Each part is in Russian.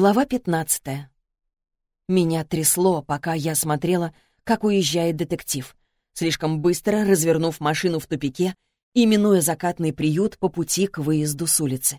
Глава 15. Меня трясло, пока я смотрела, как уезжает детектив, слишком быстро развернув машину в тупике и минуя закатный приют по пути к выезду с улицы.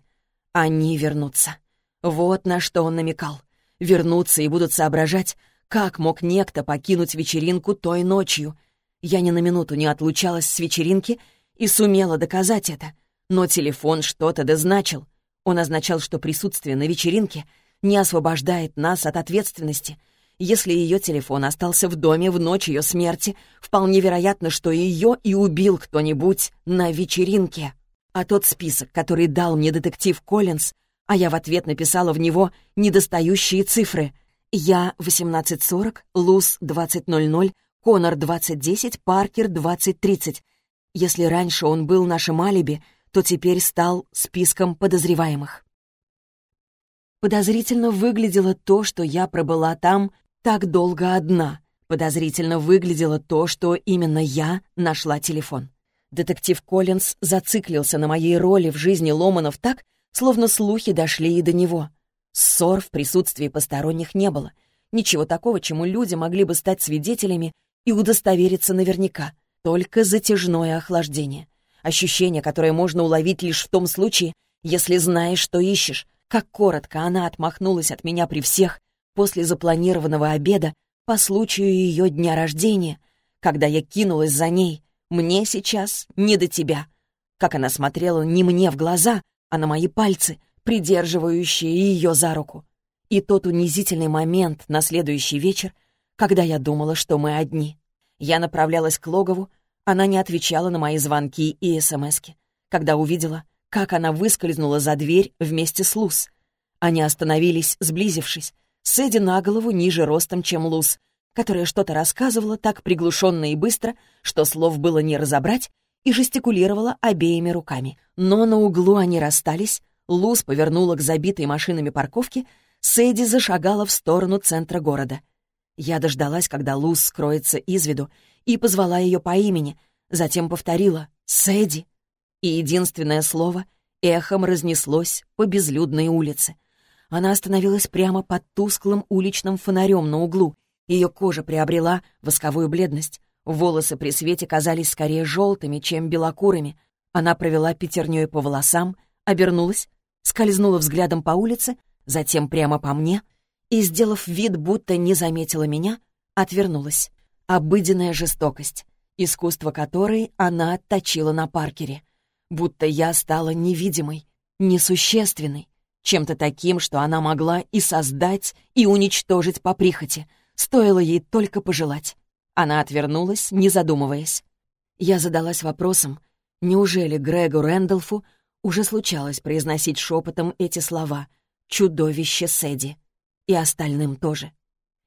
Они вернутся. Вот на что он намекал. Вернутся и будут соображать, как мог некто покинуть вечеринку той ночью. Я ни на минуту не отлучалась с вечеринки и сумела доказать это. Но телефон что-то дозначил. Он означал, что присутствие на вечеринке — не освобождает нас от ответственности. Если ее телефон остался в доме в ночь ее смерти, вполне вероятно, что ее и убил кто-нибудь на вечеринке. А тот список, который дал мне детектив Коллинз, а я в ответ написала в него недостающие цифры. Я 18.40, Луз 20.00, Конор 20.10, Паркер 20.30. Если раньше он был нашим алиби, то теперь стал списком подозреваемых. Подозрительно выглядело то, что я пробыла там так долго одна. Подозрительно выглядело то, что именно я нашла телефон. Детектив Коллинз зациклился на моей роли в жизни Ломанов так, словно слухи дошли и до него. Ссор в присутствии посторонних не было. Ничего такого, чему люди могли бы стать свидетелями и удостовериться наверняка. Только затяжное охлаждение. Ощущение, которое можно уловить лишь в том случае, если знаешь, что ищешь, как коротко она отмахнулась от меня при всех после запланированного обеда по случаю ее дня рождения, когда я кинулась за ней. Мне сейчас не до тебя. Как она смотрела не мне в глаза, а на мои пальцы, придерживающие ее за руку. И тот унизительный момент на следующий вечер, когда я думала, что мы одни. Я направлялась к логову, она не отвечала на мои звонки и смски. Когда увидела, как она выскользнула за дверь вместе с Луз. Они остановились, сблизившись. Сэдди на голову ниже ростом, чем Луз, которая что-то рассказывала так приглушенно и быстро, что слов было не разобрать, и жестикулировала обеими руками. Но на углу они расстались, Луз повернула к забитой машинами парковке, Сэдди зашагала в сторону центра города. Я дождалась, когда Луз скроется из виду, и позвала ее по имени, затем повторила «Сэдди» и единственное слово эхом разнеслось по безлюдной улице. Она остановилась прямо под тусклым уличным фонарем на углу. Ее кожа приобрела восковую бледность. Волосы при свете казались скорее желтыми, чем белокурыми. Она провела пятерней по волосам, обернулась, скользнула взглядом по улице, затем прямо по мне и, сделав вид, будто не заметила меня, отвернулась. Обыденная жестокость, искусство которой она отточила на Паркере будто я стала невидимой, несущественной, чем-то таким, что она могла и создать, и уничтожить по прихоти, стоило ей только пожелать. Она отвернулась, не задумываясь. Я задалась вопросом, неужели Грегу Рэндалфу уже случалось произносить шепотом эти слова «чудовище Сэдди» и остальным тоже?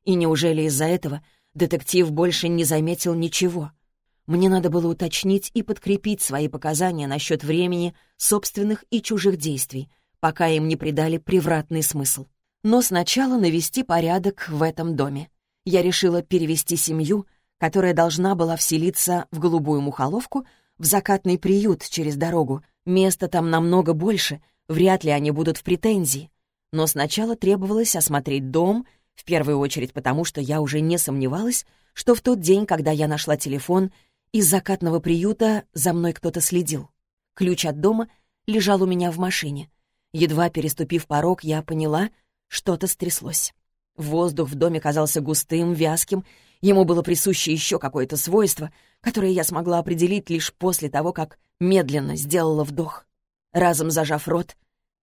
И неужели из-за этого детектив больше не заметил ничего — мне надо было уточнить и подкрепить свои показания насчет времени, собственных и чужих действий, пока им не придали превратный смысл. Но сначала навести порядок в этом доме. Я решила перевести семью, которая должна была вселиться в голубую мухоловку, в закатный приют через дорогу. Места там намного больше, вряд ли они будут в претензии. Но сначала требовалось осмотреть дом, в первую очередь потому, что я уже не сомневалась, что в тот день, когда я нашла телефон, из закатного приюта за мной кто-то следил. Ключ от дома лежал у меня в машине. Едва переступив порог, я поняла, что-то стряслось. Воздух в доме казался густым, вязким, ему было присуще еще какое-то свойство, которое я смогла определить лишь после того, как медленно сделала вдох. Разом зажав рот,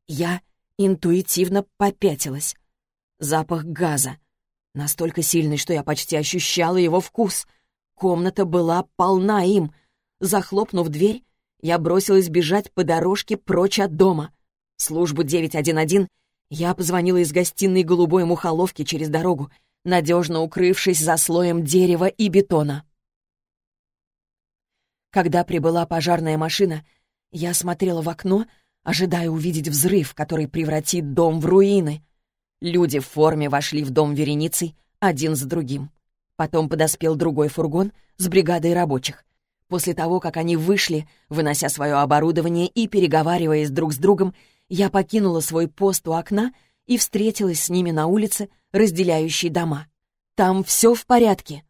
я интуитивно попятилась. Запах газа. Настолько сильный, что я почти ощущала его вкус — Комната была полна им. Захлопнув дверь, я бросилась бежать по дорожке прочь от дома. Службу 911 я позвонила из гостиной голубой мухоловки через дорогу, надежно укрывшись за слоем дерева и бетона. Когда прибыла пожарная машина, я смотрела в окно, ожидая увидеть взрыв, который превратит дом в руины. Люди в форме вошли в дом вереницей, один за другим. Потом подоспел другой фургон с бригадой рабочих. После того, как они вышли, вынося свое оборудование и переговариваясь друг с другом, я покинула свой пост у окна и встретилась с ними на улице, разделяющей дома. «Там все в порядке».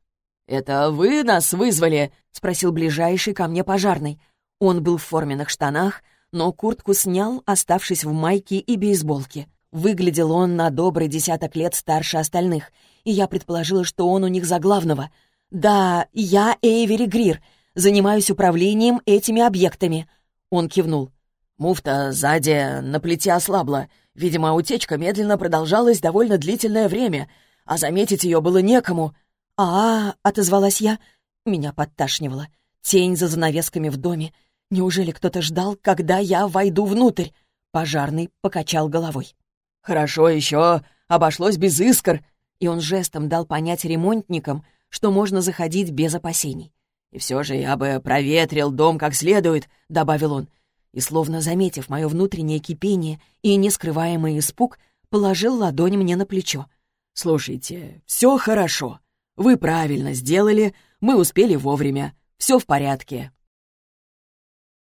«Это вы нас вызвали?» — спросил ближайший ко мне пожарный. Он был в форменных штанах, но куртку снял, оставшись в майке и бейсболке. Выглядел он на добрый десяток лет старше остальных, и я предположила, что он у них за главного. «Да, я Эйвери Грир, занимаюсь управлением этими объектами». Он кивнул. Муфта сзади на плите ослабла. Видимо, утечка медленно продолжалась довольно длительное время, а заметить ее было некому. «А, -а — отозвалась я. Меня подташнивало. Тень за занавесками в доме. Неужели кто-то ждал, когда я войду внутрь? Пожарный покачал головой. «Хорошо еще обошлось без искр», и он жестом дал понять ремонтникам, что можно заходить без опасений. «И все же я бы проветрил дом как следует», — добавил он. И, словно заметив мое внутреннее кипение и нескрываемый испуг, положил ладонь мне на плечо. «Слушайте, все хорошо. Вы правильно сделали, мы успели вовремя. Все в порядке.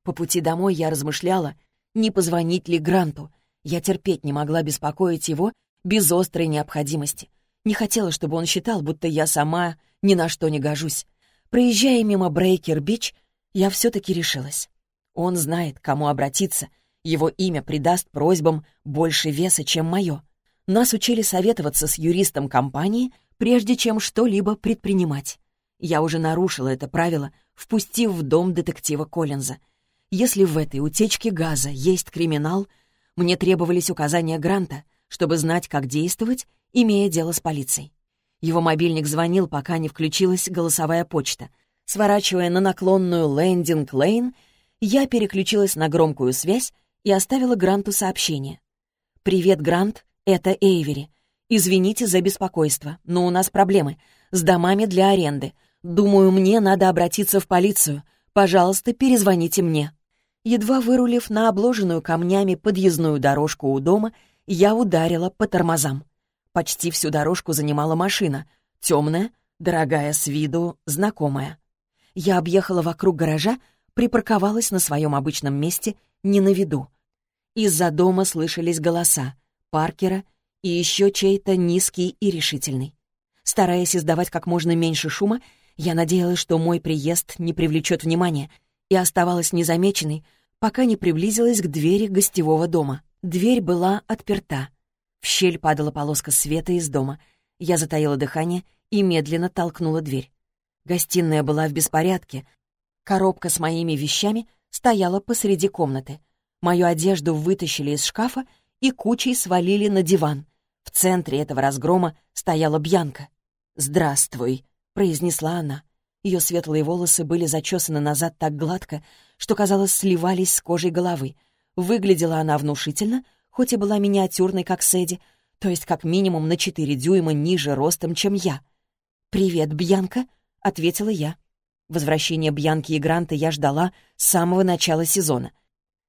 По пути домой я размышляла, не позвонить ли Гранту. Я терпеть не могла беспокоить его без острой необходимости. Не хотела, чтобы он считал, будто я сама ни на что не гожусь. Проезжая мимо Брейкер-Бич, я все-таки решилась. Он знает, к кому обратиться. Его имя придаст просьбам больше веса, чем мое. Нас учили советоваться с юристом компании, прежде чем что-либо предпринимать. Я уже нарушила это правило, впустив в дом детектива Коллинза — если в этой утечке газа есть криминал, мне требовались указания Гранта, чтобы знать, как действовать, имея дело с полицией. Его мобильник звонил, пока не включилась голосовая почта. Сворачивая на наклонную лендинг-лейн, я переключилась на громкую связь и оставила Гранту сообщение. «Привет, Грант, это Эйвери. Извините за беспокойство, но у нас проблемы с домами для аренды. Думаю, мне надо обратиться в полицию. Пожалуйста, перезвоните мне». Едва вырулив на обложенную камнями подъездную дорожку у дома, я ударила по тормозам. Почти всю дорожку занимала машина. Темная, дорогая с виду, знакомая. Я объехала вокруг гаража, припарковалась на своем обычном месте, не на виду. Из-за дома слышались голоса Паркера и еще чей-то низкий и решительный. Стараясь издавать как можно меньше шума, я надеялась, что мой приезд не привлечет внимания, и оставалась незамеченной, пока не приблизилась к двери гостевого дома. Дверь была отперта. В щель падала полоска света из дома. Я затаила дыхание и медленно толкнула дверь. Гостиная была в беспорядке. Коробка с моими вещами стояла посреди комнаты. Мою одежду вытащили из шкафа и кучей свалили на диван. В центре этого разгрома стояла Бьянка. «Здравствуй», — произнесла она. Ее светлые волосы были зачесаны назад так гладко, что, казалось, сливались с кожей головы. Выглядела она внушительно, хоть и была миниатюрной, как Сэдди, то есть как минимум на четыре дюйма ниже ростом, чем я. «Привет, Бьянка», — ответила я. Возвращение Бьянки и Гранта я ждала с самого начала сезона.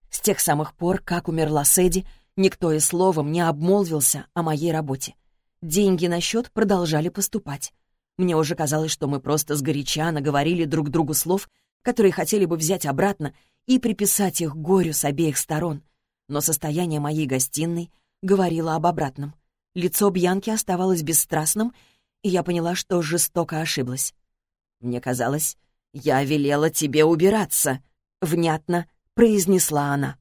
С тех самых пор, как умерла Сэдди, никто и словом не обмолвился о моей работе. Деньги на счет продолжали поступать. Мне уже казалось, что мы просто сгоряча наговорили друг другу слов, которые хотели бы взять обратно и приписать их горю с обеих сторон. Но состояние моей гостиной говорило об обратном. Лицо Бьянки оставалось бесстрастным, и я поняла, что жестоко ошиблась. «Мне казалось, я велела тебе убираться», — внятно произнесла она.